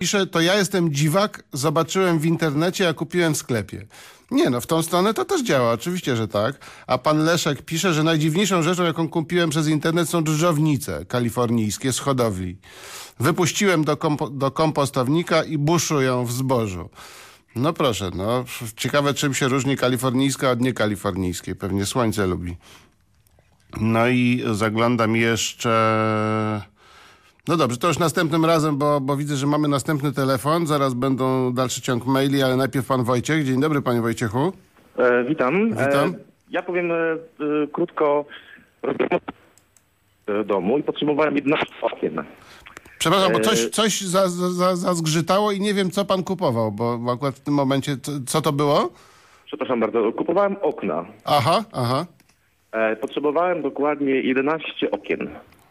pisze, to ja jestem dziwak, zobaczyłem w internecie, a kupiłem w sklepie. Nie no, w tą stronę to też działa, oczywiście, że tak. A pan Leszek pisze, że najdziwniejszą rzeczą, jaką kupiłem przez internet są drżownice kalifornijskie z hodowli. Wypuściłem do, kompo do kompostownika i buszują w zbożu. No proszę, no ciekawe czym się różni kalifornijska od niekalifornijskiej. Pewnie słońce lubi. No i zaglądam jeszcze... No dobrze, to już następnym razem, bo, bo widzę, że mamy następny telefon. Zaraz będą dalszy ciąg maili, ale najpierw pan Wojciech. Dzień dobry, panie Wojciechu. E, witam. Witam. E, ja powiem e, e, krótko. Domu i potrzebowałem 11 okien. Przepraszam, bo E, coś, coś za, za, za, zazgrzytało i nie wiem, co pan kupował, bo bo akurat w tym momencie, co, co to było? Przepraszam bardzo. Kupowałem okna. Aha, aha. E, potrzebowałem dokładnie 11 okien.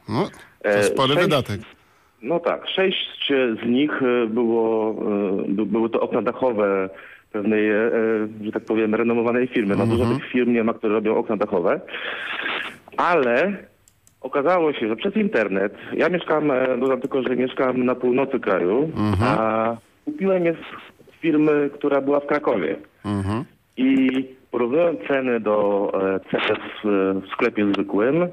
No, to E, spory sześć- wydatek. No tak, sześć z nich e, było, e, by- były to okna dachowe pewnej, że tak powiem, renomowanej firmy. No dużo tych firm nie ma, które robią okna dachowe. Ale okazało się, że przez internet, ja mieszkam, dodam tylko, że mieszkam na północy kraju, a kupiłem je z firmy, która była w Krakowie. Mhm. I porównując ceny do cen w sklepie zwykłym,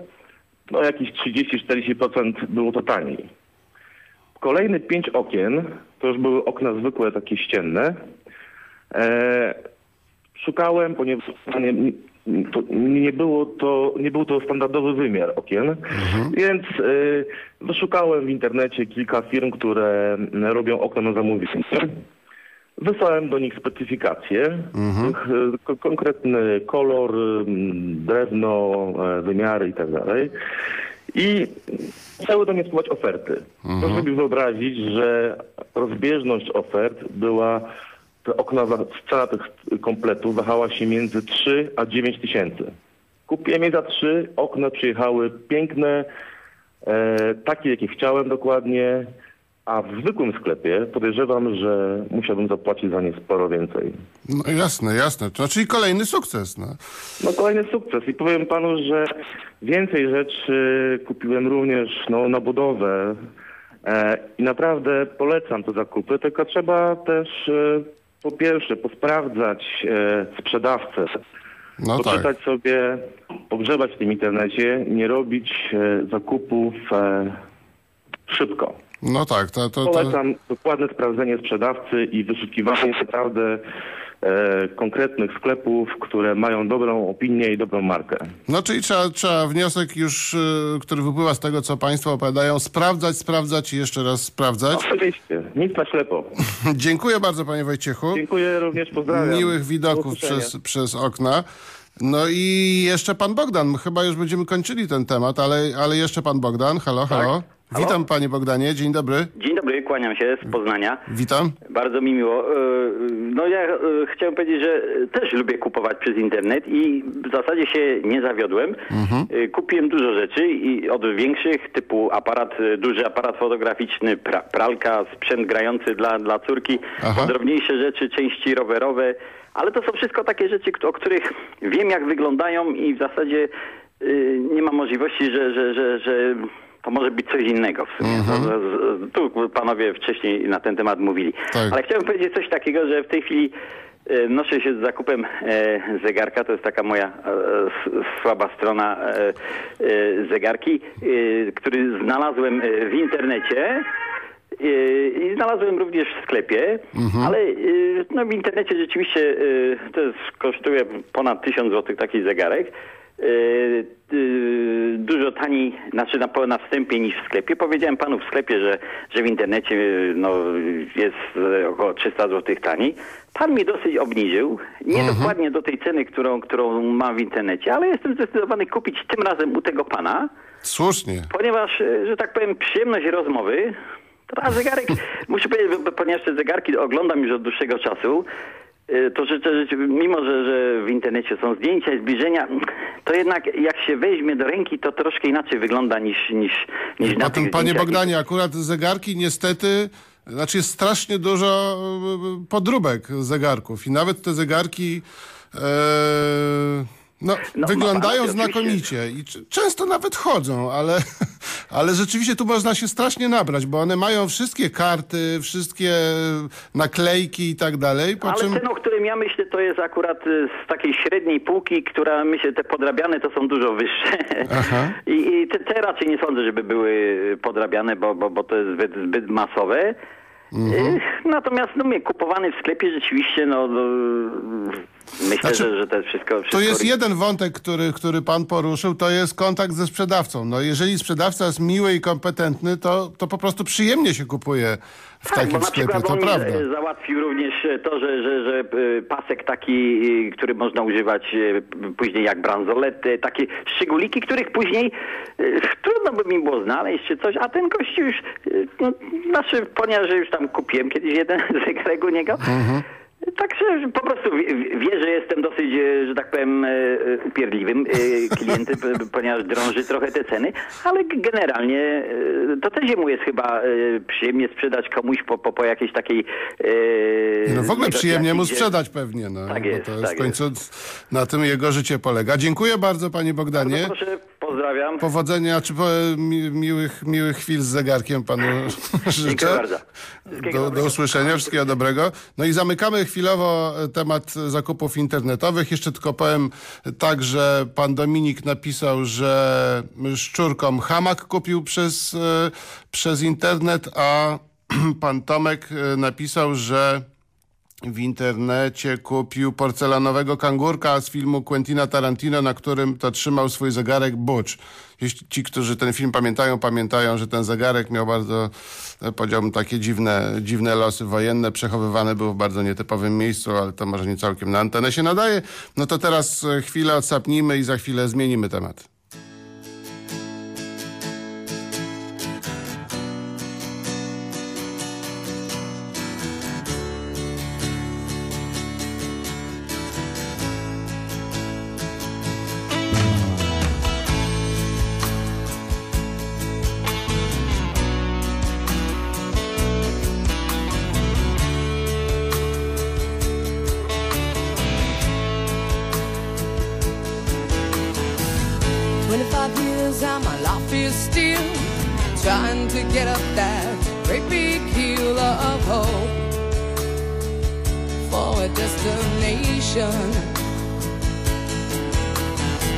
no jakieś 30-40% było to taniej. Kolejne pięć okien, to już były okna zwykłe, takie ścienne. E, szukałem, ponieważ nie, nie, było to, nie był to standardowy wymiar okien, więc e, wyszukałem w internecie kilka firm, które m, robią okna na zamówienie. Wysłałem do nich specyfikacje, ich, e, ko- konkretny kolor, drewno, e, wymiary i tak dalej. I chciały do mnie spływać oferty. Proszę sobie wyobrazić, że rozbieżność ofert była, te okna, cena tych kompletów wahała się między 3 a 9 tysięcy. Kupiłem je za 3, okna przyjechały piękne, e, takie jakie chciałem dokładnie, a w zwykłym sklepie podejrzewam, że musiałbym zapłacić za nie sporo więcej. No jasne, jasne. To czyli kolejny sukces. No. No kolejny sukces i powiem panu, że więcej rzeczy kupiłem również no, na budowę e, i naprawdę polecam te zakupy, tylko trzeba też e, po pierwsze posprawdzać e, sprzedawcę, No tak. poczytać sobie, pogrzebać w tym internecie, nie robić e, zakupów e, szybko. No tak, to, to, to... Polecam dokładne sprawdzenie sprzedawcy i wyszukiwanie naprawdę e, konkretnych sklepów, które mają dobrą opinię i dobrą markę. No czyli trzeba, trzeba wniosek już, y, który wypływa z tego, co państwo opowiadają, sprawdzać, sprawdzać i jeszcze raz sprawdzać. Oczywiście, nic na ślepo. Dziękuję bardzo, panie Wojciechu. Dziękuję również, pozdrawiam. Miłych Do widoków przez, przez okna. No i jeszcze pan Bogdan. Chyba już będziemy kończyli ten temat, ale, ale jeszcze pan Bogdan. Halo, halo. Halo? Witam panie Bogdanie, dzień dobry. Dzień dobry, kłaniam się z Poznania. Witam. Bardzo mi miło. E, No ja e, chciałem powiedzieć, że też lubię kupować przez internet i w zasadzie się nie zawiodłem. E, Kupiłem dużo rzeczy i od większych typu aparat, duży aparat fotograficzny, pra, pralka, sprzęt grający dla, dla córki, Aha. drobniejsze rzeczy, części rowerowe, ale to są wszystko takie rzeczy, o których wiem jak wyglądają i w zasadzie nie ma możliwości, że, że, że, że to może być coś innego w sumie. To- Tu panowie wcześniej na ten temat mówili. Tak. Ale chciałem powiedzieć coś takiego, że w tej chwili e, noszę się z zakupem e, zegarka. To jest taka moja e, słaba strona zegarki, który znalazłem w internecie. I znalazłem również w sklepie, ale e, no, w internecie rzeczywiście to jest, kosztuje ponad 1000 zł taki zegarek. E, e, dużo taniej, znaczy na, na wstępie niż w sklepie. Powiedziałem panu w sklepie, że, że w internecie no, jest e, około 300 zł taniej. Pan mi dosyć obniżył, nie dokładnie do tej ceny, którą, którą mam w internecie, ale jestem zdecydowany kupić tym razem u tego pana, Słusznie. ponieważ, e, że tak powiem, przyjemność rozmowy, to a zegarek, muszę powiedzieć, ponieważ te zegarki oglądam już od dłuższego czasu, to życzę, życzę mimo że, że w internecie są zdjęcia i zbliżenia, to jednak jak się weźmie do ręki, to troszkę inaczej wygląda niż, niż, niż na A tym, tych panie zdjęciach. Bogdanie, akurat zegarki niestety, znaczy jest strasznie dużo e, podróbek zegarków i nawet te zegarki, e, No, No, wyglądają pan rację, znakomicie i często nawet chodzą, ale, ale rzeczywiście tu można się strasznie nabrać, bo one mają wszystkie karty, wszystkie naklejki i tak dalej, Ale czym... ten, o którym ja myślę, to jest akurat y, z takiej średniej półki, która myślę, te podrabiane to są dużo wyższe. Aha. I, i te, te raczej nie sądzę, żeby były podrabiane, bo, bo, bo to jest zbyt, zbyt masowe. Mhm. Y, Natomiast no, mnie kupowany w sklepie rzeczywiście, no, no myślę, Znaczy, że, że to jest wszystko, wszystko To jest jeden wątek, który, który pan poruszył, to jest kontakt ze sprzedawcą. No jeżeli sprzedawca jest miły i kompetentny, to, to po prostu przyjemnie się kupuje w Tak, takim sklepie, to prawda. e, załatwił również e, to, że, że, że e, pasek taki, który można używać później jak bransolety, takie szczególiki, których później trudno by mi było znaleźć czy coś, a ten gość już, no, znaczy, ponieważ już tam kupiłem kiedyś jeden zegarek u niego, Mhm. Także po prostu wie, że jestem dosyć, e, że tak powiem, e, e, upierdliwym klientem, ponieważ drąży trochę te ceny, ale generalnie to też jemu jest chyba przyjemnie sprzedać komuś po, po, po jakiejś takiej... No w ogóle przyjemnie mu sprzedać pewnie, no. Tak bo jest, to jest tak w końcu na tym jego życie polega. Dziękuję bardzo panie Bogdanie. Bardzo proszę, pozdrawiam. Powodzenia, czy po, mi, miłych, miłych chwil z zegarkiem panu życzę. Do, do usłyszenia, wszystkiego dobrego. No i zamykamy chwilowo temat zakupów internetowych. Jeszcze tylko powiem tak, że pan Dominik napisał, że szczurkom hamak kupił przez, e, przez internet, a pan Tomek e, napisał, że w internecie kupił porcelanowego kangurka z filmu Quentina Tarantino, na którym to trzymał swój zegarek Butch. Jeśli ci, którzy ten film pamiętają, pamiętają, że ten zegarek miał bardzo, e, powiedziałbym, takie dziwne, dziwne losy wojenne. Przechowywany był w bardzo nietypowym miejscu, ale to może nie całkiem na antenę się nadaje. No to teraz e, chwilę odsapnijmy i za chwilę zmienimy temat.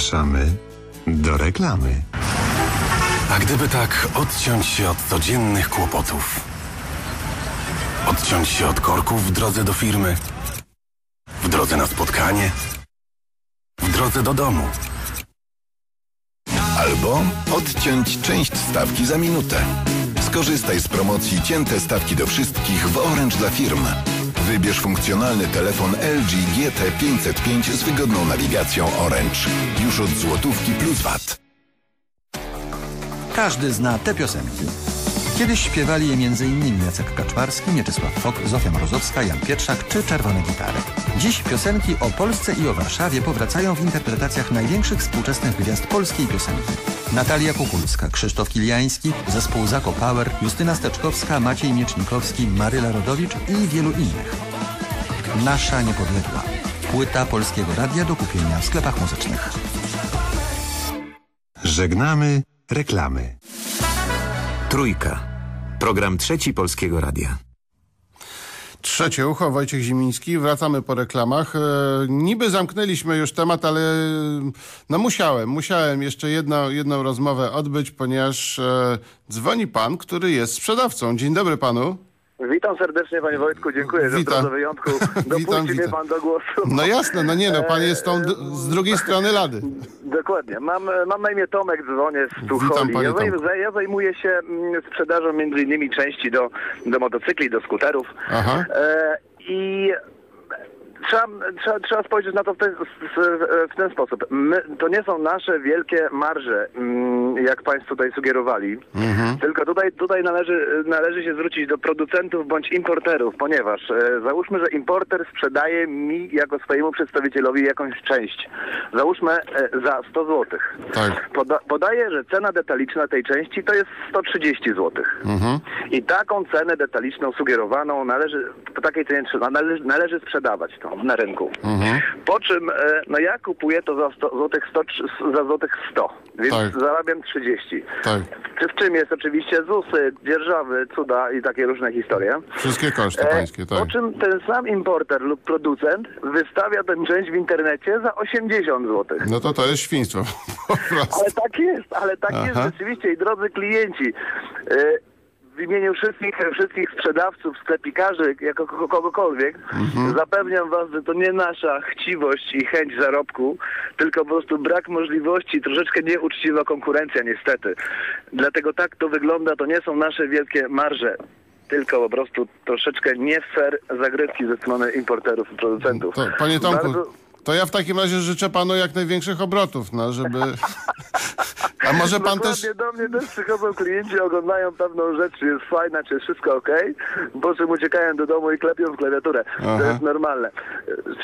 Zapraszamy do reklamy. A gdyby tak odciąć się od codziennych kłopotów? Odciąć się od korków w drodze do firmy? W drodze na spotkanie? W drodze do domu? Albo odciąć część stawki za minutę. Skorzystaj z promocji Cięte stawki do wszystkich w Orange dla firm. Wybierz funkcjonalny telefon LG GT 505 z wygodną nawigacją Orange. Już od złotówki plus VAT. Każdy zna te piosenki. Kiedyś śpiewali je m.in. Jacek Kaczmarski, Mieczysław Fok, Zofia Mrozowska, Jan Pietrzak czy Czerwone Gitary. Dziś piosenki o Polsce i o Warszawie powracają w interpretacjach największych współczesnych gwiazd polskiej piosenki. Natalia Kukulska, Krzysztof Kiliański, zespół Zako Power, Justyna Steczkowska, Maciej Miecznikowski, Maryla Rodowicz i wielu innych. Nasza Niepodległa. Płyta Polskiego Radia do kupienia w sklepach muzycznych. Żegnamy reklamy. Trójka. Program trzeci Polskiego Radia. Trzecie ucho, Wojciech Zimiński. Wracamy po reklamach. E, niby zamknęliśmy już temat, ale no musiałem, musiałem jeszcze jedno, jedną rozmowę odbyć, ponieważ e, dzwoni pan, który jest sprzedawcą. Dzień dobry panu. Witam serdecznie panie Wojtku, dziękuję, że Witam. drodze wyjątku dopuści Witam, mnie witam. pan do głosu. No jasne, no nie no, pan jest tą d- z drugiej strony lady. Dokładnie. Mam, mam na imię Tomek, dzwonię z Witam, Tucholi. panie Ja, zaj, ja zajmuję się mm, sprzedażą między innymi części do, do motocykli, do skuterów. Aha. E, I trzeba, trzeba, trzeba spojrzeć na to w ten, w ten sposób. My, to nie są nasze wielkie marże, mm, jak państwo tutaj sugerowali. Tylko tutaj, tutaj należy, należy się zwrócić do producentów bądź importerów, ponieważ e, załóżmy, że importer sprzedaje mi jako swojemu przedstawicielowi jakąś część. Załóżmy e, za 100 zł. Tak. Poda, podaje, że cena detaliczna tej części to jest 130 zł. I taką cenę detaliczną sugerowaną należy, po takiej cenie trzeba- należy, należy sprzedawać na rynku. Po czym, e, no ja kupuję to za 100 złotych 100, za złotych 100, więc Tak. zarabiam 30. Tak. Czy w czym jest oczywiście ZUSy, dzierżawy, cuda i takie różne historie. Wszystkie koszty E, pańskie, tak. Po czym ten sam importer lub producent wystawia tę część w internecie za 80 zł. No to to jest świństwo. Ale tak jest, ale tak Aha. jest rzeczywiście i drodzy klienci. e, W imieniu wszystkich, wszystkich sprzedawców, sklepikarzy, jako kogo- kogokolwiek, Mhm. zapewniam was, że to nie nasza chciwość i chęć zarobku, tylko po prostu brak możliwości, troszeczkę nieuczciwa konkurencja niestety. Dlatego tak to wygląda, to nie są nasze wielkie marże, tylko po prostu troszeczkę nie fair zagrywki ze strony importerów i producentów. To, panie Tomku, Bardzo- to ja w takim razie życzę panu jak największych obrotów, no żeby... A może pan też... Dokładnie do mnie też przychodzą klienci, oglądają pewną rzecz, czy jest fajna, czy jest wszystko ok, po czym uciekają do domu i klepią w klawiaturę. Aha. To jest normalne.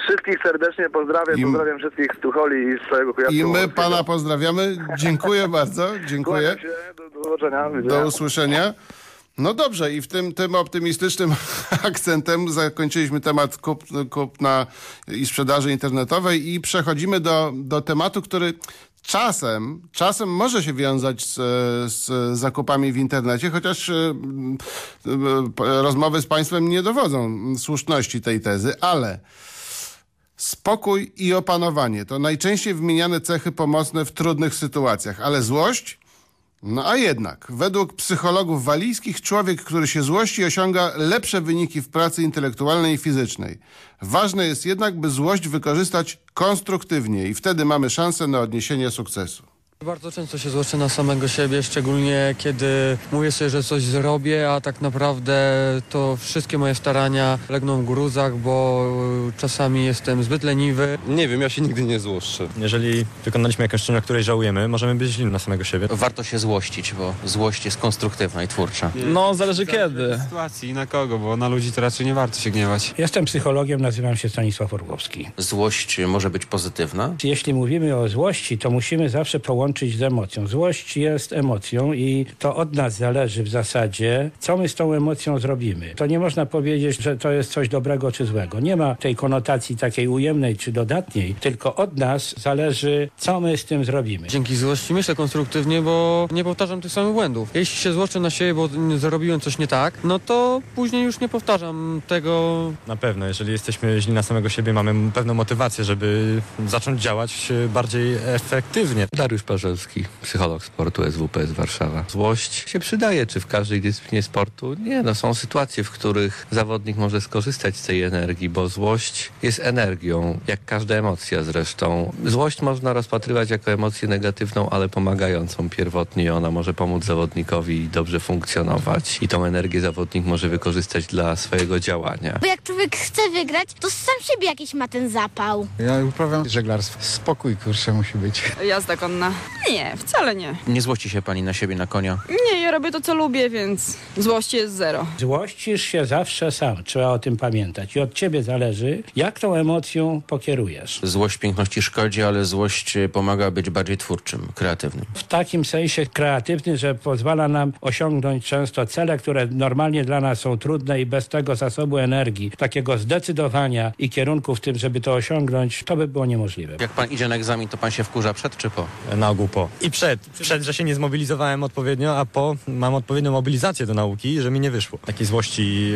Wszystkich serdecznie pozdrawiam, I- pozdrawiam wszystkich z Tucholi i z całego I Kujawskiego. my pana pozdrawiamy. Dziękuję bardzo, dziękuję. Się, do, do. Do usłyszenia. No dobrze, i w tym, tym optymistycznym akcentem zakończyliśmy temat kup, kupna i sprzedaży internetowej i przechodzimy do, do tematu, który czasem, czasem może się wiązać z, z zakupami w internecie, chociaż m, e, p- rozmowy z państwem nie dowodzą słuszności tej tezy, ale spokój i opanowanie to najczęściej wymieniane cechy pomocne w trudnych sytuacjach, ale złość no a jednak, według psychologów walijskich, człowiek, który się złości, osiąga lepsze wyniki w pracy intelektualnej i fizycznej. Ważne jest jednak, by złość wykorzystać konstruktywnie i wtedy mamy szansę na odniesienie sukcesu. Bardzo często się złoszczę na samego siebie, szczególnie kiedy mówię sobie, że coś zrobię, a tak naprawdę to wszystkie moje starania legną w gruzach, bo czasami jestem zbyt leniwy. Nie wiem, ja się nigdy nie złoszczę. Jeżeli wykonaliśmy jakąś czynność, której żałujemy, możemy być źli na samego siebie. Warto się złościć, bo złość jest konstruktywna i twórcza. No, zależy kiedy. sytuacji i na kogo, bo na ludzi to raczej nie warto się gniewać. Jestem psychologiem, nazywam się Stanisław Orłowski. Złość może być pozytywna? Jeśli mówimy o złości, to musimy zawsze połączyć z emocją. Złość jest emocją i to od nas zależy w zasadzie, co my z tą emocją zrobimy. To nie można powiedzieć, że to jest coś dobrego czy złego. Nie ma tej konotacji takiej ujemnej czy dodatniej, tylko od nas zależy, co my z tym zrobimy. Dzięki złości myślę konstruktywnie, bo nie powtarzam tych samych błędów. Jeśli się złoszczę na siebie, bo zrobiłem coś nie tak, no to później już nie powtarzam tego. Na pewno, jeżeli jesteśmy źli na samego siebie, mamy pewną motywację, żeby zacząć działać bardziej efektywnie. Dariusz Psycholog sportu SWPS Warszawa. Złość się przydaje, czy w każdej dyscyplinie sportu? Nie, no są sytuacje, w których zawodnik może skorzystać z tej energii, bo złość jest energią, jak każda emocja zresztą. Złość można rozpatrywać jako emocję negatywną, ale pomagającą pierwotnie. Ona może pomóc zawodnikowi dobrze funkcjonować i tą energię zawodnik może wykorzystać dla swojego działania. Bo jak człowiek chce wygrać, to sam siebie jakiś ma ten zapał. Ja uprawiam żeglarstwo. Spokój, kurczę, musi być. Jazda konna. Nie, wcale nie. Nie złości się pani na siebie, na konia. Nie, ja robię to, co lubię, więc złości jest zero. Złościsz się zawsze sam, trzeba o tym pamiętać. I od ciebie zależy, jak tą emocją pokierujesz. Złość piękności szkodzi, ale złość y, pomaga być bardziej twórczym, kreatywnym. W takim sensie kreatywny, że pozwala nam osiągnąć często cele, które normalnie dla nas są trudne i bez tego zasobu energii, takiego zdecydowania i kierunku w tym, żeby to osiągnąć, to by było niemożliwe. Jak pan idzie na egzamin, to pan się wkurza przed czy po? Na po. I przed. Przed, że się nie zmobilizowałem odpowiednio, a po mam odpowiednią mobilizację do nauki, że mi nie wyszło. Takiej złości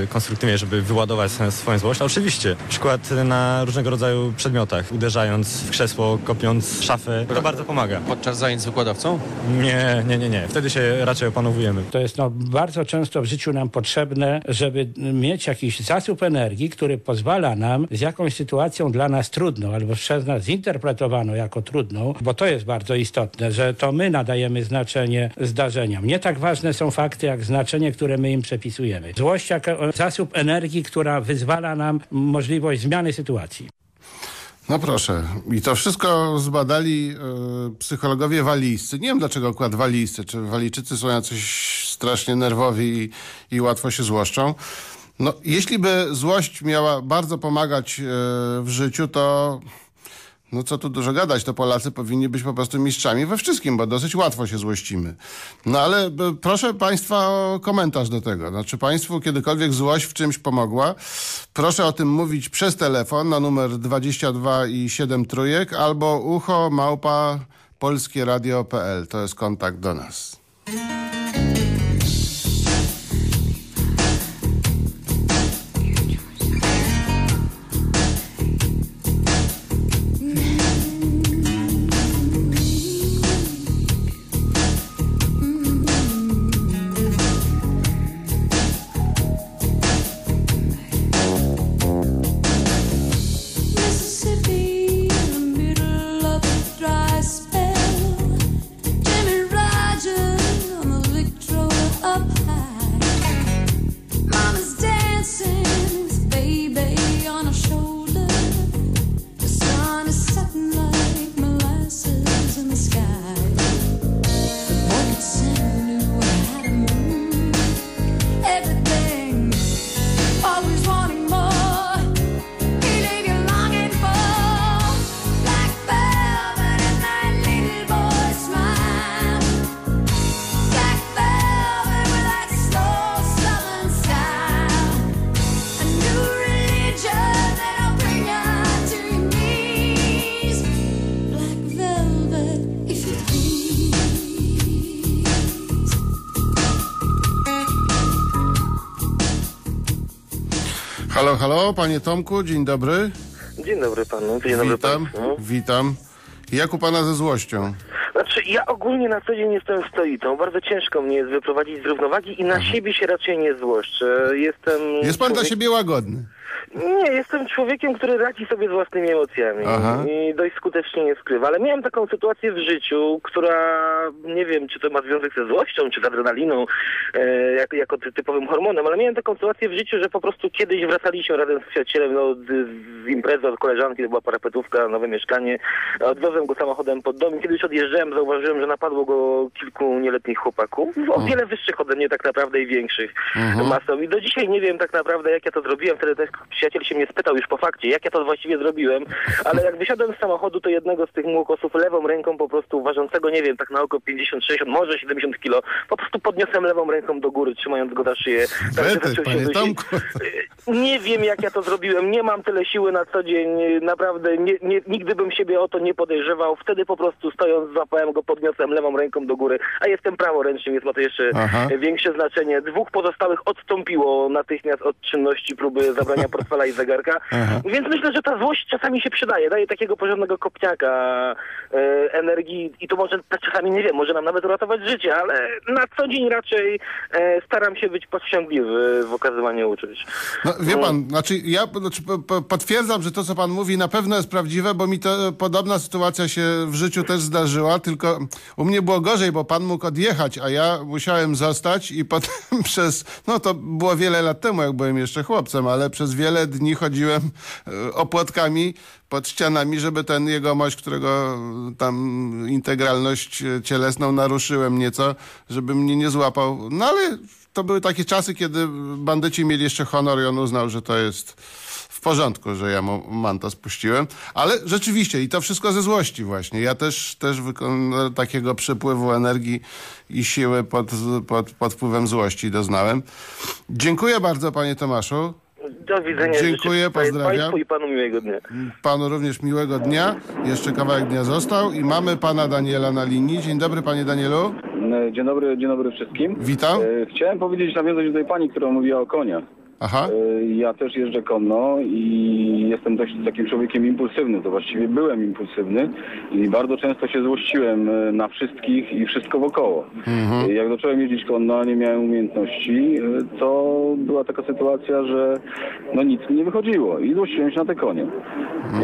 yy, konstruktywnej, żeby wyładować swoją- swoją złość. A oczywiście, przykład na różnego rodzaju przedmiotach, uderzając w krzesło, kopiąc szafę, to bardzo pomaga. Podczas zajęć z wykładowcą? Nie, nie, nie, nie. Wtedy się raczej opanowujemy. To jest no, bardzo często w życiu nam potrzebne, żeby mieć jakiś zasób energii, który pozwala nam z jakąś sytuacją dla nas trudną albo przez nas zinterpretowaną jako trudną, bo to jest bardzo istotne, że to my nadajemy znaczenie zdarzeniom. Nie tak ważne są fakty, jak znaczenie, które my im przypisujemy. Złość jako zasób energii, która wyzwala nam możliwość zmiany sytuacji. No proszę. I to wszystko zbadali e, psychologowie walijscy. Nie wiem dlaczego akurat walijscy. Czy walijczycy są jacyś strasznie nerwowi i, i łatwo się złoszczą. No, jeśli by złość miała bardzo pomagać e, w życiu, to no co tu dużo gadać, to Polacy powinni być po prostu mistrzami we wszystkim, bo dosyć łatwo się złościmy. No ale e, proszę Państwa o komentarz do tego. Znaczy Państwu kiedykolwiek złość w czymś pomogła? Proszę o tym mówić przez telefon na numer 22 i 7 trójek albo ucho małpa polskieradio.pl. To jest kontakt do nas. Halo, halo, panie Tomku, dzień dobry. Dzień dobry panu, dzień dobry Witam, państwu. witam. Jak u pana ze złością? Znaczy, ja ogólnie na co dzień jestem stoitą. Bardzo ciężko mnie jest wyprowadzić z równowagi i na siebie się raczej nie złoszczę. Jestem... Jest pan dla człowiek- siebie łagodny. Nie, jestem człowiekiem, który radzi sobie z własnymi emocjami Aha. i dość skutecznie nie skrywa. Ale miałem taką sytuację w życiu, która nie wiem, czy to ma związek ze złością, czy z adrenaliną, e, jako, jako ty, typowym hormonem, ale miałem taką sytuację w życiu, że po prostu kiedyś wracaliśmy razem z przyjacielem no, z, z imprezy od koleżanki, to była parapetówka, nowe mieszkanie. Odwiozłem go samochodem pod dom i kiedyś odjeżdżałem, zauważyłem, że napadło go kilku nieletnich chłopaków, o wiele wyższych ode mnie tak naprawdę i większych Mhm. masą. I do dzisiaj nie wiem tak naprawdę, jak ja to zrobiłem. Wtedy też przyjaciel się mnie spytał już po fakcie, jak ja to właściwie zrobiłem, ale jak wysiadłem z samochodu, to jednego z tych młokosów lewą ręką po prostu ważącego, nie wiem, tak na oko 50, 60, może 70 kilo, po prostu podniosłem lewą ręką do góry, trzymając go za szyję. Tak, że Wety, zaczął się. Tomku. Nie wiem, jak ja to zrobiłem. Nie mam tyle siły na co dzień. Naprawdę nie, nie, nigdy bym siebie o to nie podejrzewał. Wtedy po prostu stojąc, złapałem go, podniosłem lewą ręką do góry, a jestem praworęczny, więc ma to jeszcze Aha. większe znaczenie. Dwóch pozostałych odstąpiło natychmiast od czynności próby zabrania portfela i zegarka. Aha. Więc myślę, że ta złość czasami się przydaje. Daje takiego porządnego kopniaka e, energii i to może czasami, nie wiem, może nam nawet uratować życie, ale na co dzień raczej e, staram się być powściągliwy w okazywaniu uczuć. No, wie pan, znaczy ja znaczy, po- po- potwierdzam, że to, co pan mówi, na pewno jest prawdziwe, bo mi to e, podobna sytuacja się w życiu też zdarzyła, tylko u mnie było gorzej, bo pan mógł odjechać, a ja musiałem zostać i potem przez, no to było wiele lat temu, jak byłem jeszcze chłopcem, ale przez wiele dni chodziłem e, opłatkami pod ścianami, żeby ten jegomość, którego tam integralność e, cielesną naruszyłem nieco, żeby mnie nie złapał. No ale to były takie czasy, kiedy bandyci mieli jeszcze honor i on uznał, że to jest w porządku, że ja mu manta spuściłem. Ale rzeczywiście i to wszystko ze złości właśnie. Ja też, też wykon- takiego przepływu energii i siły pod, pod, pod wpływem złości doznałem. Dziękuję bardzo panie Tomaszu. Do widzenia. Dziękuję, pozdrawiam. Państwu i panu miłego dnia. Panu również miłego dnia. Jeszcze kawałek dnia został i mamy pana Daniela na linii. Dzień dobry panie Danielu. Dzień dobry, dzień dobry wszystkim. Witam. E, Chciałem powiedzieć, nawiązać do tej pani, która mówiła o koniach. Aha. E, Ja też jeżdżę konno i jestem dość takim człowiekiem impulsywnym, to właściwie byłem impulsywny i bardzo często się złościłem e, na wszystkich i wszystko wokoło. Mhm. E, Jak zacząłem jeździć konno, a nie miałem umiejętności, to była taka sytuacja, że no nic mi nie wychodziło i złościłem się na te konie.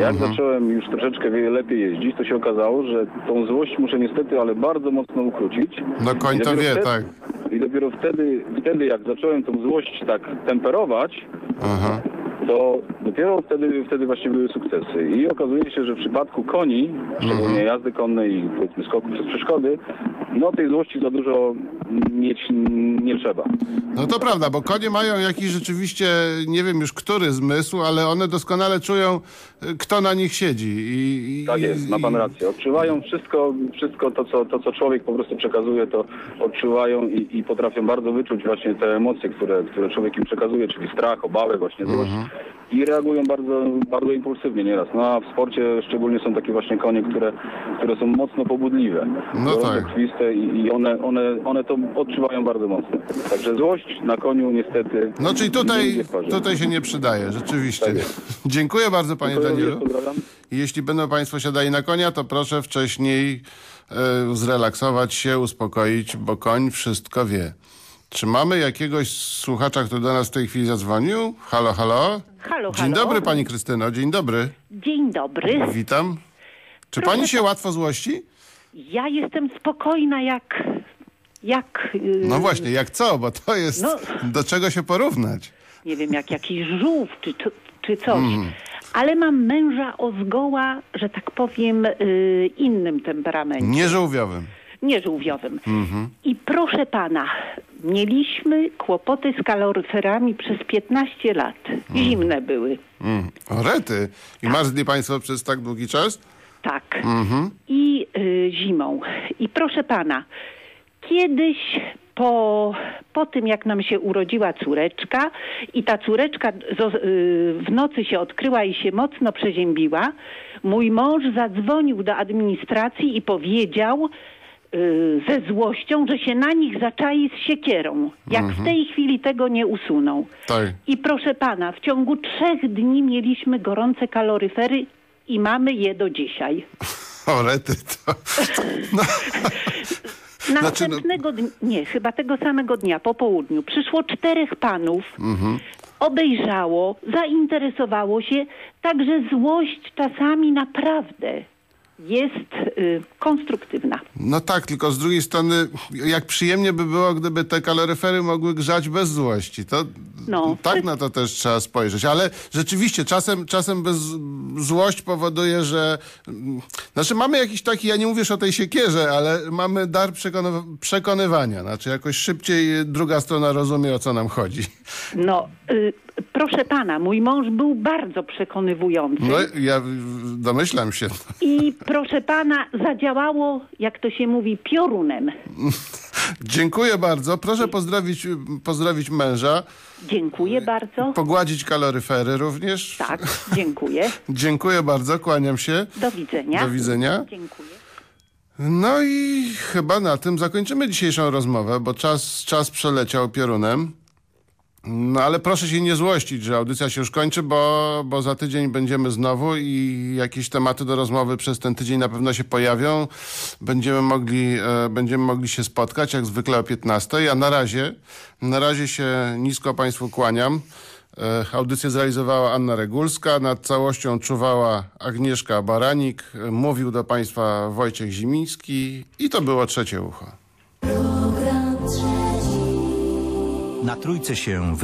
Jak Mhm. zacząłem już troszeczkę lepiej jeździć, to się okazało, że tą złość muszę niestety, ale bardzo mocno ukrócić. No koń to wie, wtedy, tak. Wtedy, wtedy, jak zacząłem tą złość tak temperować, Aha. to dopiero wtedy, wtedy właśnie były sukcesy. I okazuje się, że w przypadku koni, szczególnie Mhm. jazdy konnej i powiedzmy skoku przez przeszkody, no tej złości za dużo mieć nie trzeba. No to prawda, bo konie mają jakiś rzeczywiście, nie wiem już który zmysł, ale one doskonale czują, kto na nich siedzi. I, i, Tak jest, ma pan rację. Odczuwają wszystko, wszystko to, co, to, co człowiek po prostu przekazuje, to odczuwają i, i potrafią bardzo wyczuć właśnie te emocje, które, które człowiek im przekazuje, czyli strach, obawę, właśnie złość. I reagują bardzo, bardzo impulsywnie nieraz. No a w sporcie szczególnie są takie właśnie konie, które, które są mocno pobudliwe. No tak. i, i one, one, one to odczuwają bardzo mocno. Także złość na koniu niestety... No czyli tutaj, tutaj się nie przydaje, rzeczywiście. Dziękuję bardzo panie Dziękuję Danielu. Jeśli będą państwo siadali na konia, to proszę wcześniej e, zrelaksować się, uspokoić, bo koń wszystko wie. Czy mamy jakiegoś słuchacza, który do nas w tej chwili zadzwonił? Halo, halo? Halo, Dzień halo. dobry pani Krystyno, dzień dobry. Dzień dobry. Witam. Czy Proszę pani się łatwo złości? Ja jestem spokojna jak... jak yy, No właśnie, jak co? Bo to jest No. do czego się porównać. Nie wiem, jak jakiś żółw czy, czy, coś. Mm. Ale mam męża o zgoła, że tak powiem, yy, innym temperamencie. Nie żółwiowym. Nie żółwiowym. Mhm. I proszę pana, mieliśmy kłopoty z kaloryferami przez 15 lat. Zimne były. Mm. O rety. I marzli państwo przez tak długi czas? Tak. Mhm. i y, zimą. I proszę pana, kiedyś po, po tym, jak nam się urodziła córeczka i ta córeczka y, w nocy się odkryła i się mocno przeziębiła, mój mąż zadzwonił do administracji i powiedział y, ze złością, że się na nich zaczai z siekierą. Jak w Mhm. tej chwili tego nie usuną. Tak. I proszę pana, w ciągu trzech dni mieliśmy gorące kaloryfery i mamy je do dzisiaj. O rety, to... Znaczy, no- Następnego dnia, nie, chyba tego samego dnia po południu przyszło czterech panów, Mhm. obejrzało, zainteresowało się, także złość czasami naprawdę jest y, konstruktywna. No tak, tylko z drugiej strony, jak przyjemnie by było, gdyby te kaloryfery mogły grzać bez złości. To No. tak na to też trzeba spojrzeć. Ale rzeczywiście, czasem, czasem bez złość powoduje, że... mm, Znaczy mamy jakiś taki, ja nie mówię o tej siekierze, ale mamy dar przekony- przekonywania. Znaczy jakoś szybciej druga strona rozumie, o co nam chodzi. No, y, proszę pana, mój mąż był bardzo przekonywujący. No ja domyślam się. I proszę pana, zadziałało, jak to się mówi, piorunem. Dziękuję bardzo. Proszę pozdrowić, pozdrowić męża. Dziękuję bardzo. Pogładzić kaloryfery również. Tak, dziękuję. Dziękuję bardzo, kłaniam się. Do widzenia. Do widzenia. Dziękuję. No i chyba na tym zakończymy dzisiejszą rozmowę, bo czas, czas przeleciał piorunem. No ale proszę się nie złościć, że audycja się już kończy, bo, bo za tydzień będziemy znowu i jakieś tematy do rozmowy przez ten tydzień na pewno się pojawią. Będziemy mogli, e, będziemy mogli się spotkać jak zwykle o 15, a na razie, na razie się nisko Państwu kłaniam. E, Audycję zrealizowała Anna Regulska, nad całością czuwała Agnieszka Baranik, e, mówił do Państwa Wojciech Zimiński i to było trzecie ucho. Na trójce się